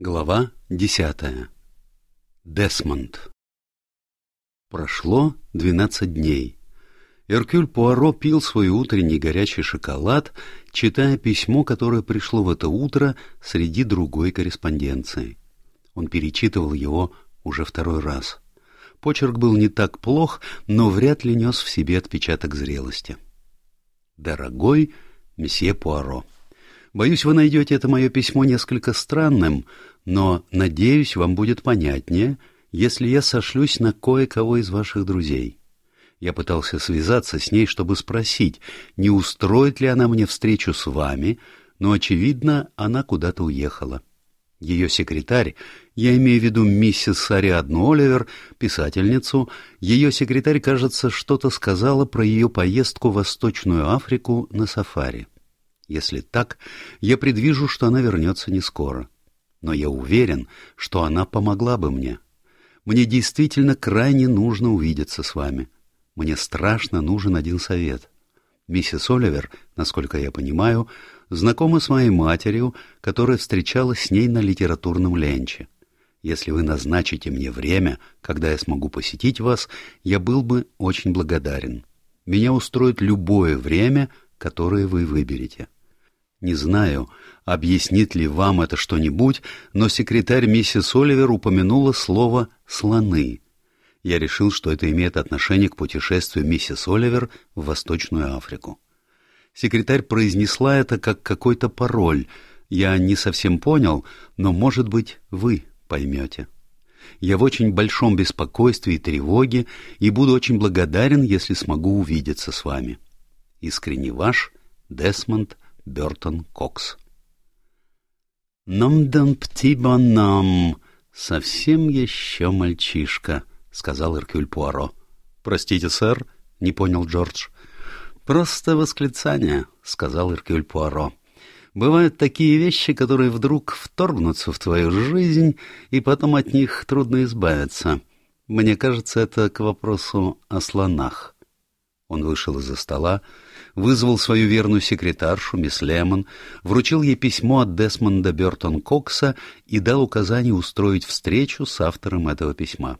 Глава десятая. Десмонд. Прошло двенадцать дней. Эркюль Пуаро пил свой утренний горячий шоколад, читая письмо, которое пришло в это утро среди другой корреспонденции. Он перечитывал его уже второй раз. Почерк был не так плох, но вряд ли нес в себе отпечаток зрелости. «Дорогой месье Пуаро». Боюсь, вы найдете это мое письмо несколько странным, но, надеюсь, вам будет понятнее, если я сошлюсь на кое-кого из ваших друзей. Я пытался связаться с ней, чтобы спросить, не устроит ли она мне встречу с вами, но, очевидно, она куда-то уехала. Ее секретарь, я имею в виду миссис Ариадну Оливер, писательницу, ее секретарь, кажется, что-то сказала про ее поездку в Восточную Африку на сафари. Если так, я предвижу, что она вернется не скоро. Но я уверен, что она помогла бы мне. Мне действительно крайне нужно увидеться с вами. Мне страшно нужен один совет. Миссис Оливер, насколько я понимаю, знакома с моей матерью, которая встречалась с ней на литературном ленче. Если вы назначите мне время, когда я смогу посетить вас, я был бы очень благодарен. Меня устроит любое время, которое вы выберете. Не знаю, объяснит ли вам это что-нибудь, но секретарь миссис Оливер упомянула слово «слоны». Я решил, что это имеет отношение к путешествию миссис Оливер в Восточную Африку. Секретарь произнесла это как какой-то пароль. Я не совсем понял, но, может быть, вы поймете. Я в очень большом беспокойстве и тревоге и буду очень благодарен, если смогу увидеться с вами. Искренне ваш Десмонд Бертон Кокс. «Ном дам птибанам, совсем еще мальчишка», — сказал Эркюль Пуаро. «Простите, сэр», — не понял Джордж. «Просто восклицание», — сказал Эркюль Пуаро. «Бывают такие вещи, которые вдруг вторгнутся в твою жизнь, и потом от них трудно избавиться. Мне кажется, это к вопросу о слонах». Он вышел из-за стола, вызвал свою верную секретаршу, мисс Лемон, вручил ей письмо от Десмонда Бертон Кокса и дал указание устроить встречу с автором этого письма.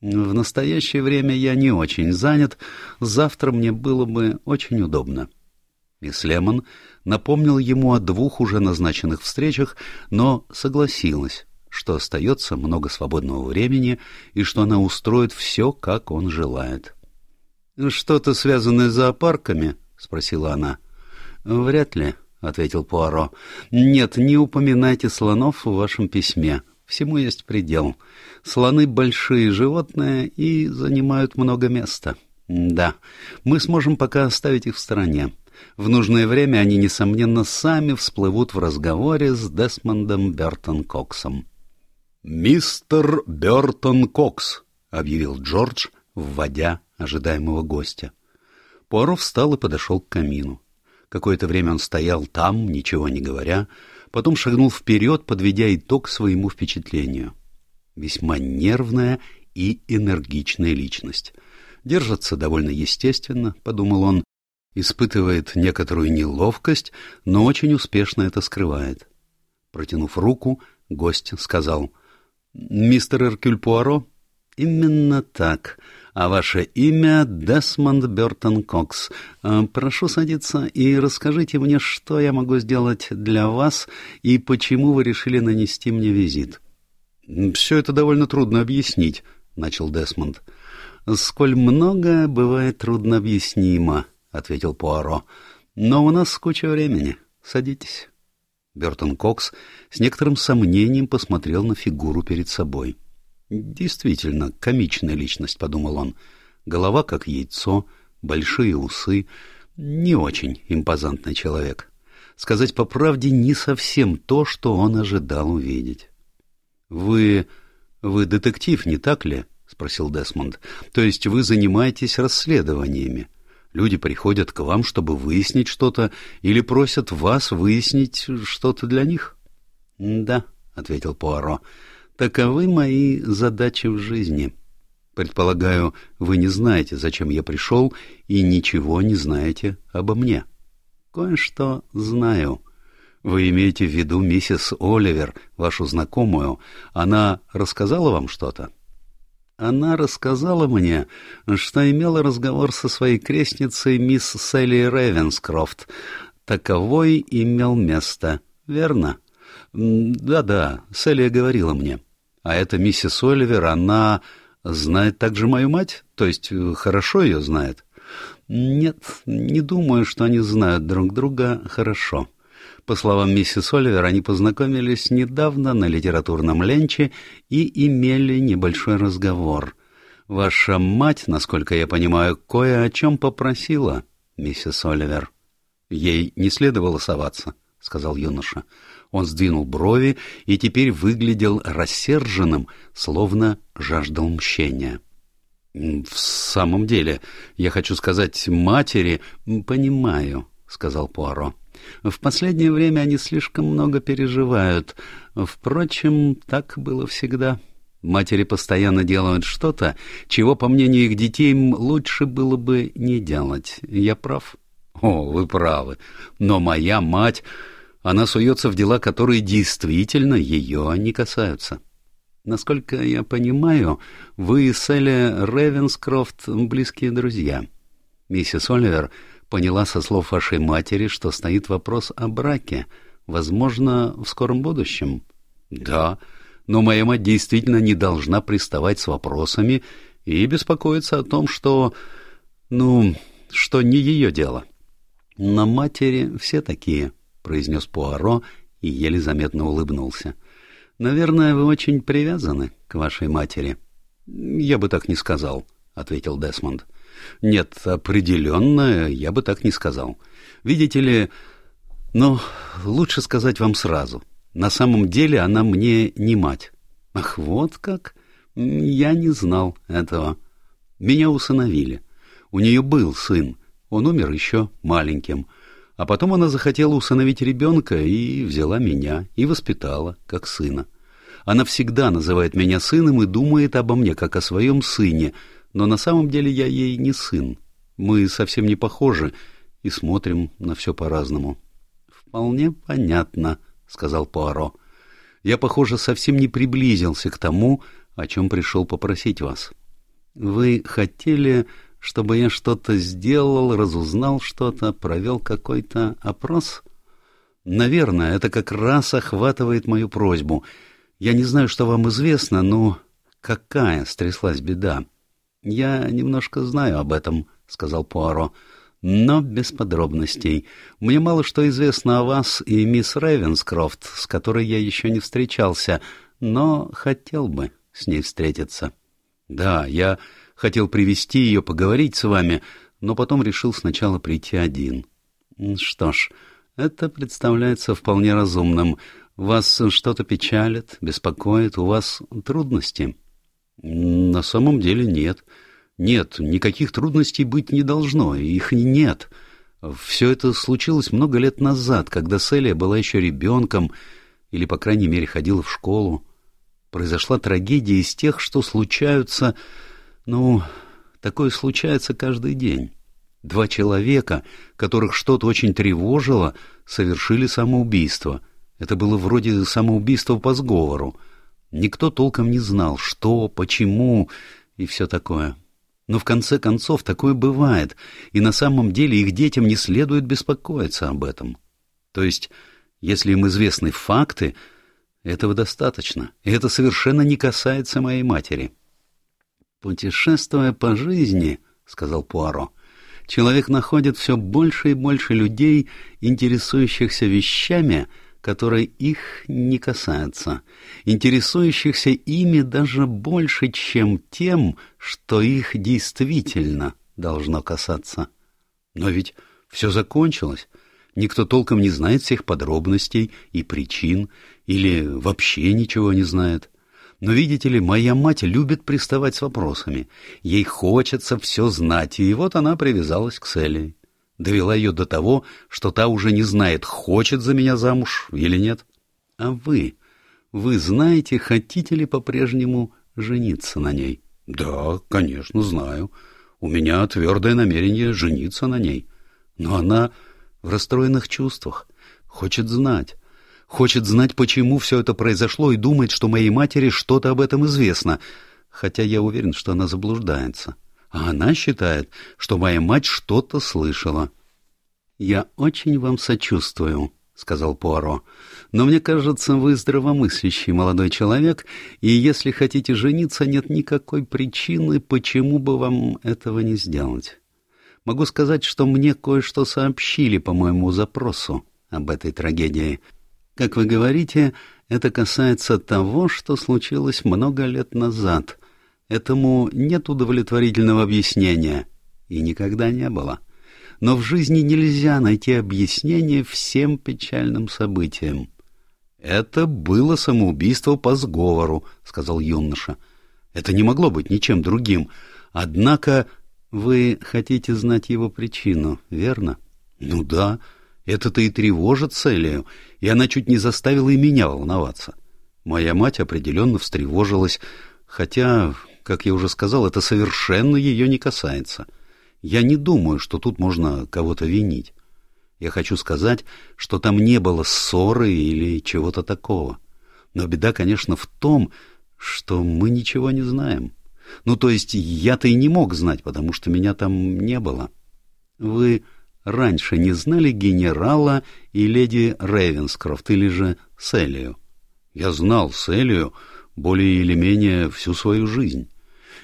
«В настоящее время я не очень занят, завтра мне было бы очень удобно». Мисс Лемон напомнил ему о двух уже назначенных встречах, но согласилась, что остается много свободного времени и что она устроит все, как он желает. «Что-то связанное с зоопарками?» — спросила она. «Вряд ли», — ответил Пуаро. «Нет, не упоминайте слонов в вашем письме. Всему есть предел. Слоны — большие животные и занимают много места. Да, мы сможем пока оставить их в стороне. В нужное время они, несомненно, сами всплывут в разговоре с Десмондом Бертон Коксом». «Мистер Бертон Кокс», — объявил Джордж, вводя ожидаемого гостя. Пуаро встал и подошел к камину. Какое-то время он стоял там, ничего не говоря, потом шагнул вперед, подведя итог своему впечатлению. Весьма нервная и энергичная личность. Держится довольно естественно, — подумал он, испытывает некоторую неловкость, но очень успешно это скрывает. Протянув руку, гость сказал, «Мистер Эркюль Пуаро?» «Именно так а ваше имя Десмонд Бертон Кокс. Э, прошу садиться и расскажите мне, что я могу сделать для вас и почему вы решили нанести мне визит». «Все это довольно трудно объяснить», — начал Десмонд. «Сколь много бывает трудно объяснимо», — ответил Пуаро. «Но у нас куча времени. Садитесь». Бертон Кокс с некоторым сомнением посмотрел на фигуру перед собой. — Действительно, комичная личность, подумал он. Голова как яйцо, большие усы. Не очень импозантный человек. Сказать по правде, не совсем то, что он ожидал увидеть. «Вы... вы детектив, не так ли?» — спросил Десмонд. «То есть вы занимаетесь расследованиями? Люди приходят к вам, чтобы выяснить что-то, или просят вас выяснить что-то для них?» «Да», — ответил Пуаро. Таковы мои задачи в жизни. Предполагаю, вы не знаете, зачем я пришел, и ничего не знаете обо мне. Кое-что знаю. Вы имеете в виду миссис Оливер, вашу знакомую? Она рассказала вам что-то? Она рассказала мне, что имела разговор со своей крестницей мисс Селли Ревенскрофт. Таковой имел место, верно? Да-да, Селли говорила мне. А эта миссис Оливер, она знает также мою мать? То есть э, хорошо ее знает? Нет, не думаю, что они знают друг друга хорошо. По словам миссис Оливер, они познакомились недавно на литературном ленче и имели небольшой разговор. Ваша мать, насколько я понимаю, кое о чем попросила, миссис Оливер. Ей не следовало соваться, — сказал юноша. Он сдвинул брови и теперь выглядел рассерженным, словно жаждал мщения. — В самом деле, я хочу сказать матери... — Понимаю, — сказал Пуаро. В последнее время они слишком много переживают. Впрочем, так было всегда. Матери постоянно делают что-то, чего, по мнению их детей, лучше было бы не делать. Я прав? О, вы правы. Но моя мать, она суется в дела, которые действительно ее не касаются. Насколько я понимаю, вы с Элли Ревенскрофт близкие друзья. Миссис Оливер поняла со слов вашей матери, что стоит вопрос о браке, возможно, в скором будущем. Да, но моя мать действительно не должна приставать с вопросами и беспокоиться о том, что... ну, что не ее дело. На матери все такие, — произнес Пуаро и еле заметно улыбнулся. — Наверное, вы очень привязаны к вашей матери. — Я бы так не сказал, — ответил Десмонд. — нет, определенно, я бы так не сказал. Видите ли, но лучше сказать вам сразу. На самом деле она мне не мать. Ах, вот как? Я не знал этого. Меня усыновили. У нее был сын. Он умер еще маленьким. А потом она захотела усыновить ребенка и взяла меня, и воспитала, как сына. Она всегда называет меня сыном и думает обо мне, как о своем сыне — но на самом деле я ей не сын. Мы совсем не похожи и смотрим на все по-разному. — Вполне понятно, — сказал Пуаро. — Я, похоже, совсем не приблизился к тому, о чем пришел попросить вас. Вы хотели, чтобы я что-то сделал, разузнал что-то, провел какой-то опрос? Наверное, это как раз охватывает мою просьбу. Я не знаю, что вам известно, но какая стряслась беда? —— Я немножко знаю об этом, — сказал Пуаро, — но без подробностей. Мне мало что известно о вас и мисс Рейвенскрофт, с которой я еще не встречался, но хотел бы с ней встретиться. — Да, я хотел привести ее поговорить с вами, но потом решил сначала прийти один. — Что ж, это представляется вполне разумным. Вас что-то печалит, беспокоит, у вас трудности? — на самом деле нет. Нет, никаких трудностей быть не должно, их нет. Все это случилось много лет назад, когда Селия была еще ребенком, или, по крайней мере, ходила в школу. Произошла трагедия из тех, что случаются... Ну, такое случается каждый день. Два человека, которых что-то очень тревожило, совершили самоубийство. Это было вроде самоубийства по сговору. Никто толком не знал, что, почему и все такое. Но в конце концов такое бывает, и на самом деле их детям не следует беспокоиться об этом. То есть, если им известны факты, этого достаточно, и это совершенно не касается моей матери. «Путешествуя по жизни», — сказал Пуаро, — «человек находит все больше и больше людей, интересующихся вещами, — которые их не касаются, интересующихся ими даже больше, чем тем, что их действительно должно касаться. Но ведь все закончилось. Никто толком не знает всех подробностей и причин, или вообще ничего не знает. Но, видите ли, моя мать любит приставать с вопросами. Ей хочется все знать, и вот она привязалась к Селии довела ее до того, что та уже не знает, хочет за меня замуж или нет. А вы, вы знаете, хотите ли по-прежнему жениться на ней? Да, конечно, знаю. У меня твердое намерение жениться на ней. Но она в расстроенных чувствах. Хочет знать. Хочет знать, почему все это произошло, и думает, что моей матери что-то об этом известно, хотя я уверен, что она заблуждается. А она считает, что моя мать что-то слышала. «Я очень вам сочувствую», — сказал Пуаро. «Но мне кажется, вы здравомыслящий молодой человек, и если хотите жениться, нет никакой причины, почему бы вам этого не сделать. Могу сказать, что мне кое-что сообщили по моему запросу об этой трагедии. Как вы говорите, это касается того, что случилось много лет назад. Этому нет удовлетворительного объяснения, и никогда не было» но в жизни нельзя найти объяснение всем печальным событиям. «Это было самоубийство по сговору», — сказал юноша. «Это не могло быть ничем другим. Однако вы хотите знать его причину, верно?» «Ну да, это-то и тревожит Селию, и она чуть не заставила и меня волноваться. Моя мать определенно встревожилась, хотя, как я уже сказал, это совершенно ее не касается». Я не думаю, что тут можно кого-то винить. Я хочу сказать, что там не было ссоры или чего-то такого. Но беда, конечно, в том, что мы ничего не знаем. Ну, то есть я-то и не мог знать, потому что меня там не было. Вы раньше не знали генерала и леди Рейвенскрофт или же Селию? Я знал Селию более или менее всю свою жизнь.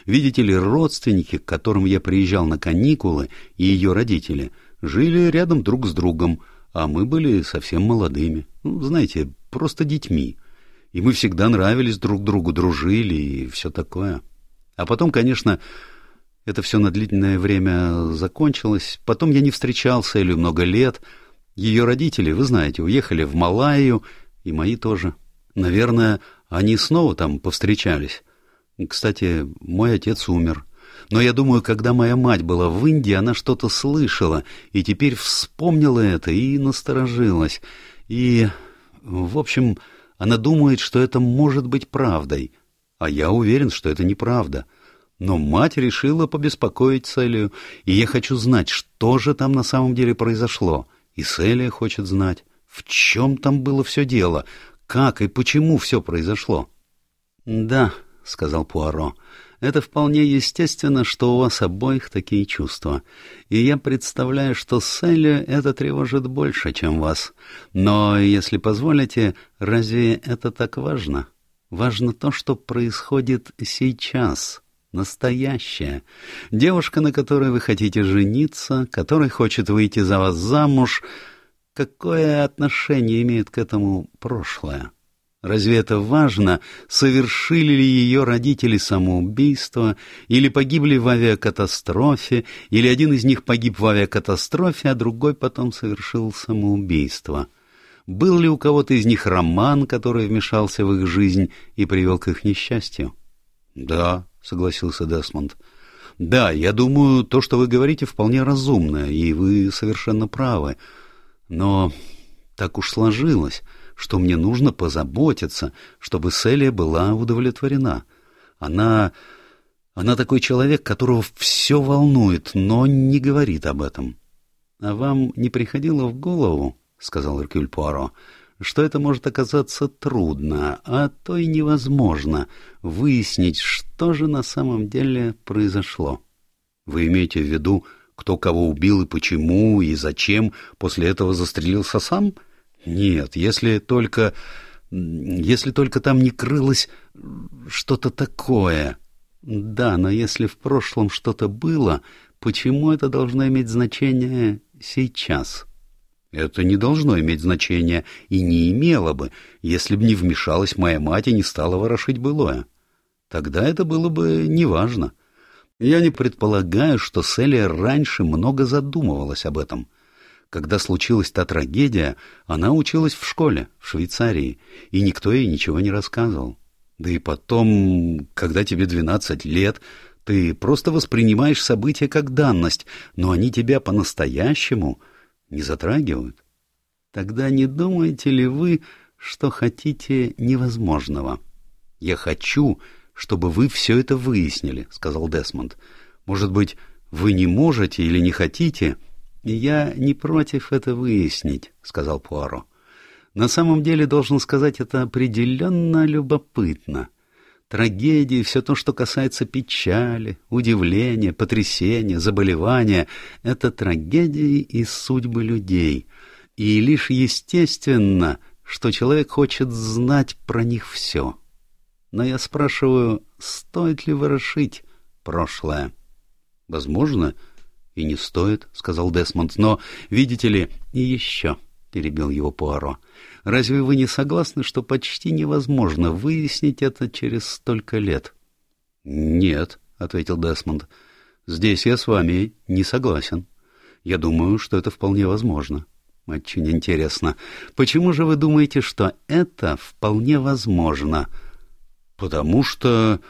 Видите ли, родственники, к которым я приезжал на каникулы, и ее родители, жили рядом друг с другом, а мы были совсем молодыми, ну, знаете, просто детьми. И мы всегда нравились друг другу, дружили и все такое. А потом, конечно, это все на длительное время закончилось. Потом я не встречал с Элью много лет. Ее родители, вы знаете, уехали в Малайю, и мои тоже. Наверное, они снова там повстречались. Кстати, мой отец умер. Но я думаю, когда моя мать была в Индии, она что-то слышала, и теперь вспомнила это и насторожилась. И, в общем, она думает, что это может быть правдой. А я уверен, что это неправда. Но мать решила побеспокоить Селию, и я хочу знать, что же там на самом деле произошло. И Селия хочет знать, в чем там было все дело, как и почему все произошло. Да, — сказал Пуаро. «Это вполне естественно, что у вас обоих такие чувства. И я представляю, что Селли это тревожит больше, чем вас. Но, если позволите, разве это так важно? Важно то, что происходит сейчас» настоящее. Девушка, на которой вы хотите жениться, которая хочет выйти за вас замуж, какое отношение имеет к этому прошлое? Разве это важно, совершили ли ее родители самоубийство, или погибли в авиакатастрофе, или один из них погиб в авиакатастрофе, а другой потом совершил самоубийство? Был ли у кого-то из них роман, который вмешался в их жизнь и привел к их несчастью? — Да, — согласился Десмонд. — Да, я думаю, то, что вы говорите, вполне разумно, и вы совершенно правы. Но так уж сложилось что мне нужно позаботиться, чтобы Селия была удовлетворена. Она... Она такой человек, которого все волнует, но не говорит об этом. — А вам не приходило в голову, — сказал Эркюль Пуаро, — что это может оказаться трудно, а то и невозможно выяснить, что же на самом деле произошло? Вы имеете в виду, кто кого убил и почему, и зачем после этого застрелился сам? — нет, если только... если только там не крылось что-то такое. Да, но если в прошлом что-то было, почему это должно иметь значение сейчас? Это не должно иметь значения и не имело бы, если бы не вмешалась моя мать и не стала ворошить былое. Тогда это было бы неважно. Я не предполагаю, что Селия раньше много задумывалась об этом. Когда случилась та трагедия, она училась в школе, в Швейцарии, и никто ей ничего не рассказывал. Да и потом, когда тебе двенадцать лет, ты просто воспринимаешь события как данность, но они тебя по-настоящему не затрагивают. Тогда не думаете ли вы, что хотите невозможного? Я хочу, чтобы вы все это выяснили, — сказал Десмонд. Может быть, вы не можете или не хотите, — «Я не против это выяснить», — сказал Пуаро. На самом деле, должен сказать, это определенно любопытно. Трагедии, все то, что касается печали, удивления, потрясения, заболевания — это трагедии и судьбы людей. И лишь естественно, что человек хочет знать про них все. Но я спрашиваю, стоит ли ворошить прошлое? — Возможно, и не стоит, — сказал Десмонд, — но, видите ли, и еще, — перебил его Пуаро, — разве вы не согласны, что почти невозможно выяснить это через столько лет? — Нет, — ответил Десмонд, — здесь я с вами не согласен. Я думаю, что это вполне возможно. Очень интересно. Почему же вы думаете, что это вполне возможно? — Потому что...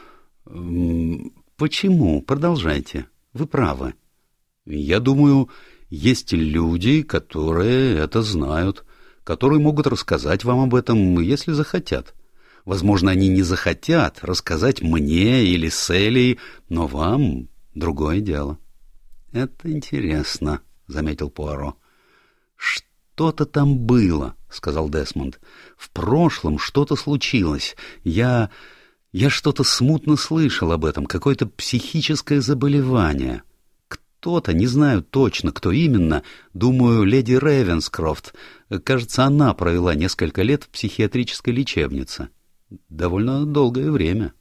Почему? Продолжайте. Вы правы. Я думаю, есть люди, которые это знают, которые могут рассказать вам об этом, если захотят. Возможно, они не захотят рассказать мне или Селли, но вам другое дело. — Это интересно, — заметил Пуаро. — Что-то там было, — сказал Десмонд. — В прошлом что-то случилось. Я... Я что-то смутно слышал об этом, какое-то психическое заболевание. Кто-то, не знаю точно, кто именно, думаю, леди Ревенскрофт. Кажется, она провела несколько лет в психиатрической лечебнице. Довольно долгое время.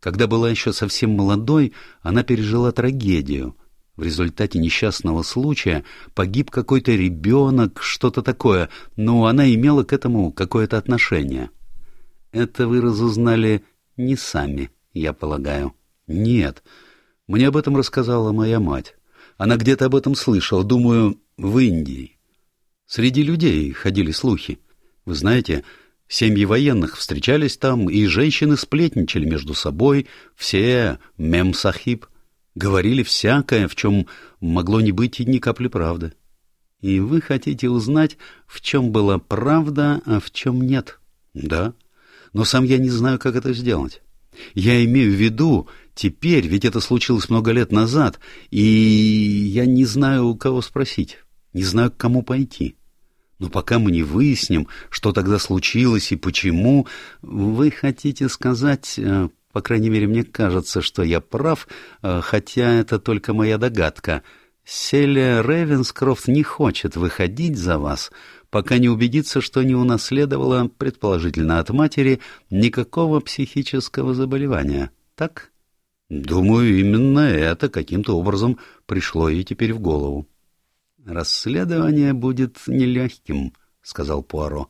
Когда была еще совсем молодой, она пережила трагедию. В результате несчастного случая погиб какой-то ребенок, что-то такое, но она имела к этому какое-то отношение. Это вы разузнали не сами, я полагаю. Нет, мне об этом рассказала моя мать. Она где-то об этом слышала, думаю, в Индии. Среди людей ходили слухи. Вы знаете, семьи военных встречались там, и женщины сплетничали между собой, все мем-сахиб, говорили всякое, в чем могло не быть ни капли правды. И вы хотите узнать, в чем была правда, а в чем нет? Да. Но сам я не знаю, как это сделать. Я имею в виду, теперь, ведь это случилось много лет назад, и я не знаю, у кого спросить, не знаю, к кому пойти. Но пока мы не выясним, что тогда случилось и почему, вы хотите сказать, э, по крайней мере, мне кажется, что я прав, э, хотя это только моя догадка, Селия Ревенскрофт не хочет выходить за вас, пока не убедится, что не унаследовала, предположительно от матери, никакого психического заболевания. Так? Думаю, именно это каким-то образом пришло ей теперь в голову. Расследование будет нелегким, сказал Пуаро.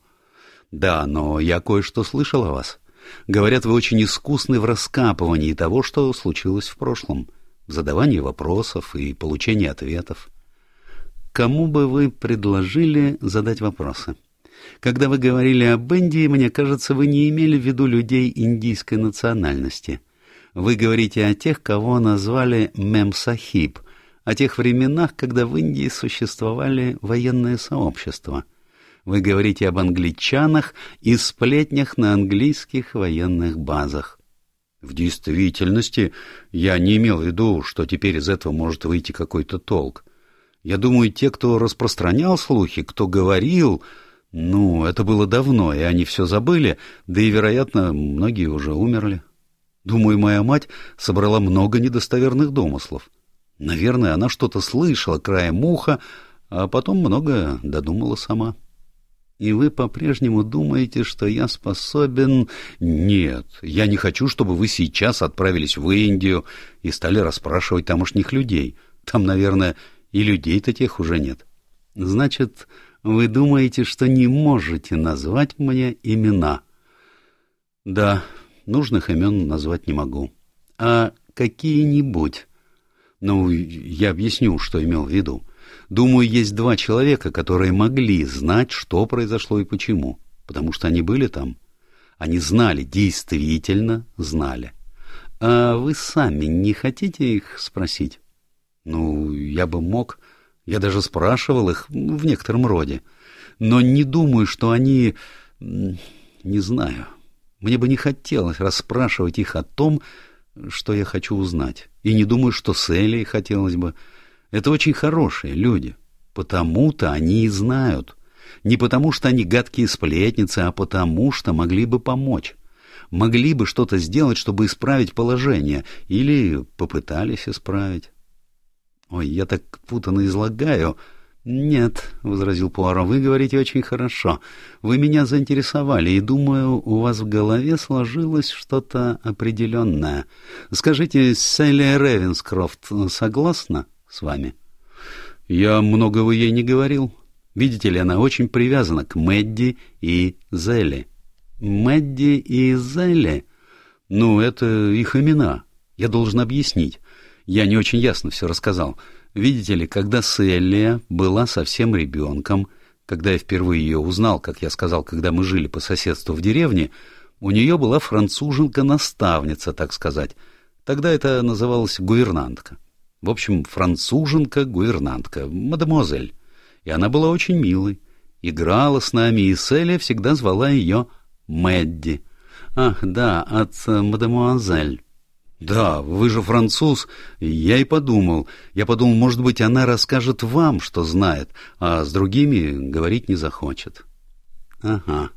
Да, но я кое-что слышал о вас. Говорят, вы очень искусны в раскапывании того, что случилось в прошлом, в задавании вопросов и получении ответов кому бы вы предложили задать вопросы? Когда вы говорили об Индии, мне кажется, вы не имели в виду людей индийской национальности. Вы говорите о тех, кого назвали Мемсахиб, о тех временах, когда в Индии существовали военные сообщества. Вы говорите об англичанах и сплетнях на английских военных базах. В действительности, я не имел в виду, что теперь из этого может выйти какой-то толк. Я думаю, те, кто распространял слухи, кто говорил, ну, это было давно, и они все забыли, да и, вероятно, многие уже умерли. Думаю, моя мать собрала много недостоверных домыслов. Наверное, она что-то слышала краем уха, а потом много додумала сама. И вы по-прежнему думаете, что я способен... Нет, я не хочу, чтобы вы сейчас отправились в Индию и стали расспрашивать тамошних людей. Там, наверное, и людей-то тех уже нет. Значит, вы думаете, что не можете назвать мне имена? Да, нужных имен назвать не могу. А какие-нибудь? Ну, я объясню, что имел в виду. Думаю, есть два человека, которые могли знать, что произошло и почему, потому что они были там. Они знали, действительно знали. А вы сами не хотите их спросить? Ну, я бы мог. Я даже спрашивал их в некотором роде. Но не думаю, что они... Не знаю. Мне бы не хотелось расспрашивать их о том, что я хочу узнать. И не думаю, что с Элей хотелось бы. Это очень хорошие люди. Потому-то они и знают. Не потому, что они гадкие сплетницы, а потому, что могли бы помочь. Могли бы что-то сделать, чтобы исправить положение, или попытались исправить. Ой, я так путанно излагаю. Нет, — возразил Пуаро, — вы говорите очень хорошо. Вы меня заинтересовали, и, думаю, у вас в голове сложилось что-то определенное. Скажите, Селия Ревенскрофт согласна с вами? Я многого ей не говорил. Видите ли, она очень привязана к Мэдди и Зелли. Мэдди и Зелли? Ну, это их имена. Я должен объяснить. Я не очень ясно все рассказал. Видите ли, когда Селлия была совсем ребенком, когда я впервые ее узнал, как я сказал, когда мы жили по соседству в деревне, у нее была француженка-наставница, так сказать. Тогда это называлось гувернантка. В общем, француженка-гувернантка, мадемуазель. И она была очень милой. Играла с нами, и Селия всегда звала ее Мэдди. Ах, да, от э, мадемуазель. «Да, вы же француз. Я и подумал. Я подумал, может быть, она расскажет вам, что знает, а с другими говорить не захочет». «Ага.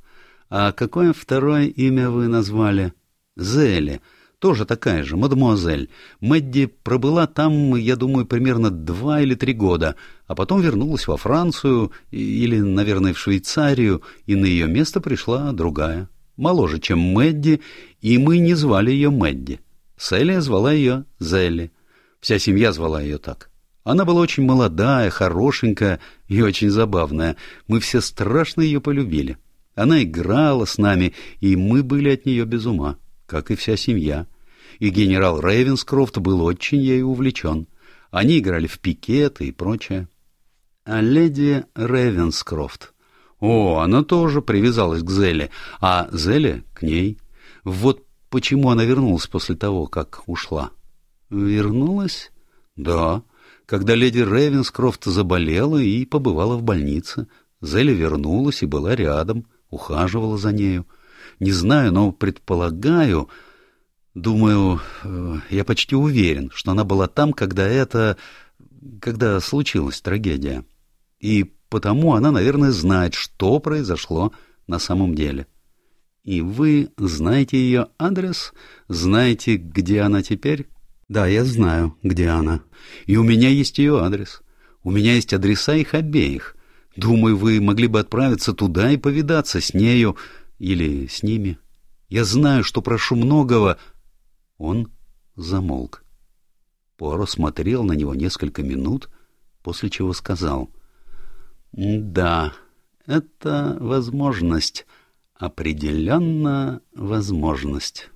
А какое второе имя вы назвали?» «Зелли. Тоже такая же, мадемуазель. Мэдди пробыла там, я думаю, примерно два или три года, а потом вернулась во Францию или, наверное, в Швейцарию, и на ее место пришла другая, моложе, чем Мэдди, и мы не звали ее Мэдди». Селия звала ее Зелли. Вся семья звала ее так. Она была очень молодая, хорошенькая и очень забавная. Мы все страшно ее полюбили. Она играла с нами, и мы были от нее без ума, как и вся семья. И генерал Рейвенскрофт был очень ею увлечен. Они играли в пикеты и прочее. А леди Рейвенскрофт... О, она тоже привязалась к Зелле, а Зелле к ней. Вот Почему она вернулась после того, как ушла? Вернулась? Да. Когда леди Ревенскрофт заболела и побывала в больнице. Зелли вернулась и была рядом, ухаживала за нею. Не знаю, но предполагаю... Думаю, э, я почти уверен, что она была там, когда это... когда случилась трагедия. И потому она, наверное, знает, что произошло на самом деле. — и вы знаете ее адрес? Знаете, где она теперь? Да, я знаю, где она. И у меня есть ее адрес. У меня есть адреса их обеих. Думаю, вы могли бы отправиться туда и повидаться с нею или с ними. Я знаю, что прошу многого. Он замолк. Пуаро смотрел на него несколько минут, после чего сказал. — Да, это возможность определенно возможность.